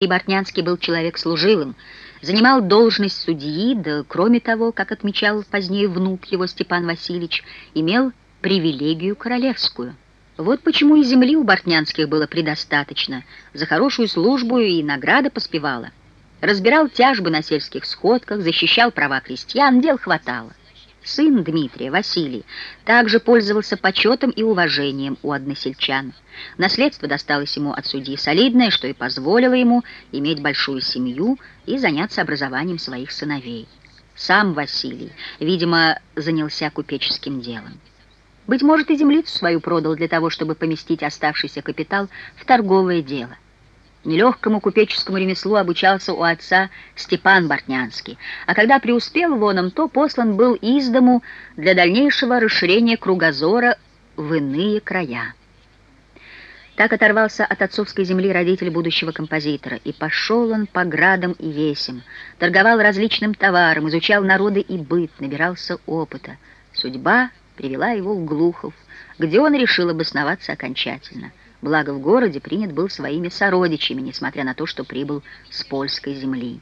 И Бортнянский был человек служилым, занимал должность судьи, да, кроме того, как отмечал позднее внук его Степан Васильевич, имел привилегию королевскую. Вот почему и земли у Бортнянских было предостаточно, за хорошую службу и награда поспевала. Разбирал тяжбы на сельских сходках, защищал права крестьян, дел хватало. Сын Дмитрия, Василий, также пользовался почетом и уважением у односельчан. Наследство досталось ему от судьи солидное, что и позволило ему иметь большую семью и заняться образованием своих сыновей. Сам Василий, видимо, занялся купеческим делом. Быть может, и землицу свою продал для того, чтобы поместить оставшийся капитал в торговое дело. Нелегкому купеческому ремеслу обучался у отца Степан Бортнянский, а когда преуспел воном, то послан был из дому для дальнейшего расширения кругозора в иные края. Так оторвался от отцовской земли родитель будущего композитора, и пошел он по градам и весям, торговал различным товаром, изучал народы и быт, набирался опыта. Судьба привела его в Глухов, где он решил обосноваться окончательно — благо в городе принят был своими сородичами, несмотря на то, что прибыл с польской земли.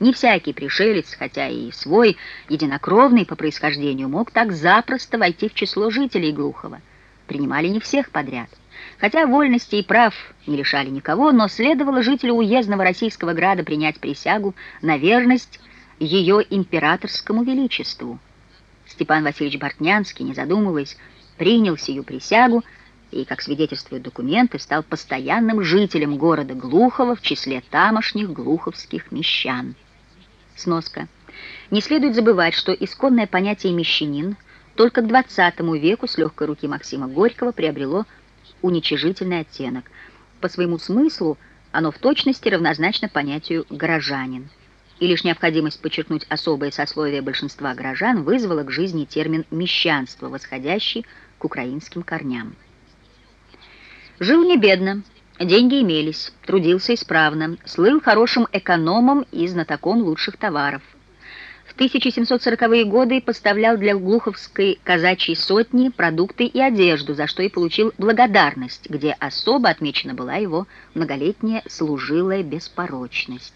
Не всякий пришелец, хотя и свой, единокровный по происхождению, мог так запросто войти в число жителей Глухова. Принимали не всех подряд. Хотя вольности и прав не лишали никого, но следовало жителю уездного российского града принять присягу на верность ее императорскому величеству. Степан Васильевич Бортнянский, не задумываясь, принял сию присягу, и, как свидетельствуют документы, стал постоянным жителем города Глухова в числе тамошних глуховских мещан. Сноска. Не следует забывать, что исконное понятие «мещанин» только к XX веку с легкой руки Максима Горького приобрело уничижительный оттенок. По своему смыслу оно в точности равнозначно понятию «горожанин». И лишь необходимость подчеркнуть особое сословие большинства горожан вызвала к жизни термин «мещанство», восходящий к украинским корням. Жил не бедно, деньги имелись, трудился исправно, слыл хорошим экономом и знатоком лучших товаров. В 1740-е годы поставлял для Глуховской казачьей сотни продукты и одежду, за что и получил благодарность, где особо отмечена была его многолетняя служилая беспорочность.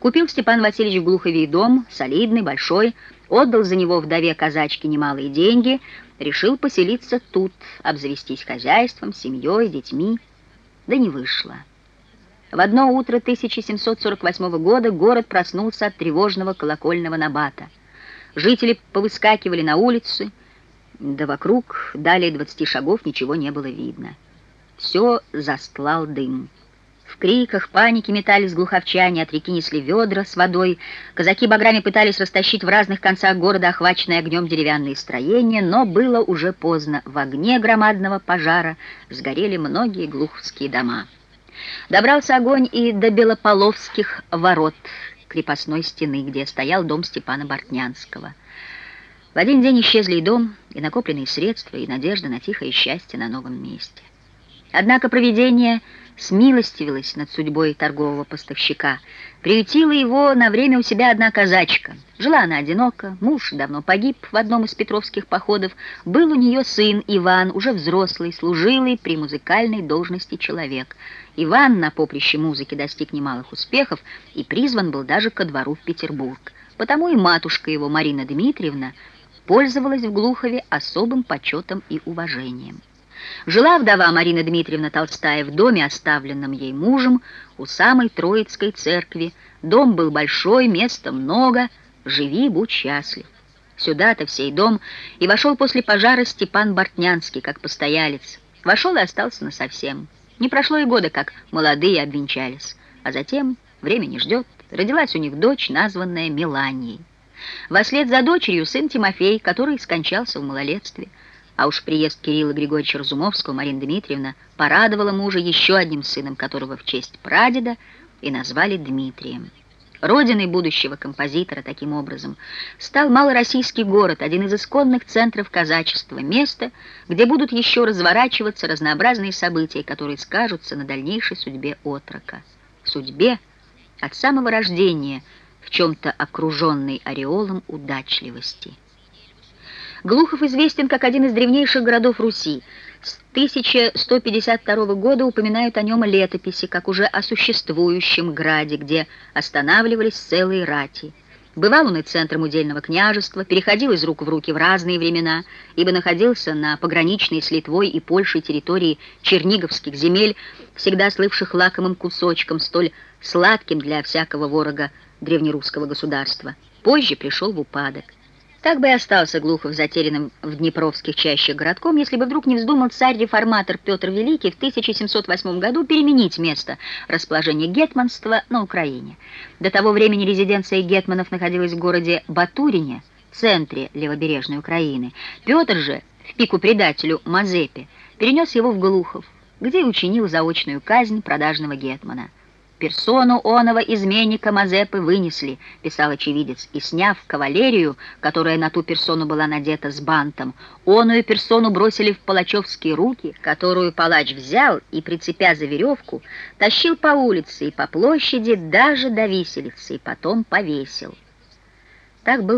Купил Степан Васильевич в Глухове дом, солидный, большой, отдал за него вдове казачке немалые деньги, решил поселиться тут, обзавестись хозяйством, семьей, детьми. Да не вышло. В одно утро 1748 года город проснулся от тревожного колокольного набата. Жители повыскакивали на улицы, да вокруг, далее 20 шагов, ничего не было видно. Все застлал дым. В криках, панике метались глуховчане, от реки несли ведра с водой. Казаки баграми пытались растащить в разных концах города охваченные огнем деревянные строения, но было уже поздно. В огне громадного пожара сгорели многие глуховские дома. Добрался огонь и до Белополовских ворот крепостной стены, где стоял дом Степана Бортнянского. В один день исчезли и дом, и накопленные средства, и надежда на тихое счастье на новом месте. Однако провидение смилостивилась над судьбой торгового поставщика. Приютила его на время у себя одна казачка. Жила она одиноко, муж давно погиб в одном из петровских походов. Был у нее сын Иван, уже взрослый, служилый при музыкальной должности человек. Иван на поприще музыки достиг немалых успехов и призван был даже ко двору в Петербург. Потому и матушка его, Марина Дмитриевна, пользовалась в Глухове особым почетом и уважением. Жила вдова Марина Дмитриевна Толстая в доме, оставленном ей мужем, у самой Троицкой церкви. Дом был большой, места много, живи, будь счастлив. Сюда-то в дом и вошел после пожара Степан Бортнянский, как постоялец. Вошел и остался насовсем. Не прошло и года, как молодые обвенчались. А затем, время не ждет, родилась у них дочь, названная Меланией. Вослед за дочерью сын Тимофей, который скончался в малолетстве. А уж приезд Кирилла Григорьевича Разумовского Марина Дмитриевна порадовала мужа еще одним сыном, которого в честь прадеда и назвали Дмитрием. Родиной будущего композитора, таким образом, стал малороссийский город, один из исконных центров казачества, место, где будут еще разворачиваться разнообразные события, которые скажутся на дальнейшей судьбе отрока. Судьбе от самого рождения, в чем-то окруженной ореолом удачливости. Глухов известен как один из древнейших городов Руси. С 1152 года упоминают о нем летописи, как уже о существующем граде, где останавливались целые рати. Бывал он и центром удельного княжества, переходил из рук в руки в разные времена, ибо находился на пограничной с Литвой и Польшей территории черниговских земель, всегда слывших лакомым кусочком, столь сладким для всякого ворога древнерусского государства. Позже пришел в упадок. Так бы и остался Глухов затерянным в Днепровских чащах городком, если бы вдруг не вздумал царь-реформатор Петр Великий в 1708 году переменить место расположения гетманства на Украине. До того времени резиденция гетманов находилась в городе Батурине, центре левобережной Украины. Петр же, в пику предателю Мазепе, перенес его в Глухов, где учинил заочную казнь продажного гетмана. «Персону оного изменника Мазепы вынесли», — писал очевидец, и, сняв кавалерию, которая на ту персону была надета с бантом, оную персону бросили в палачевские руки, которую палач взял и, прицепя за веревку, тащил по улице и по площади даже до виселицы, и потом повесил. Так был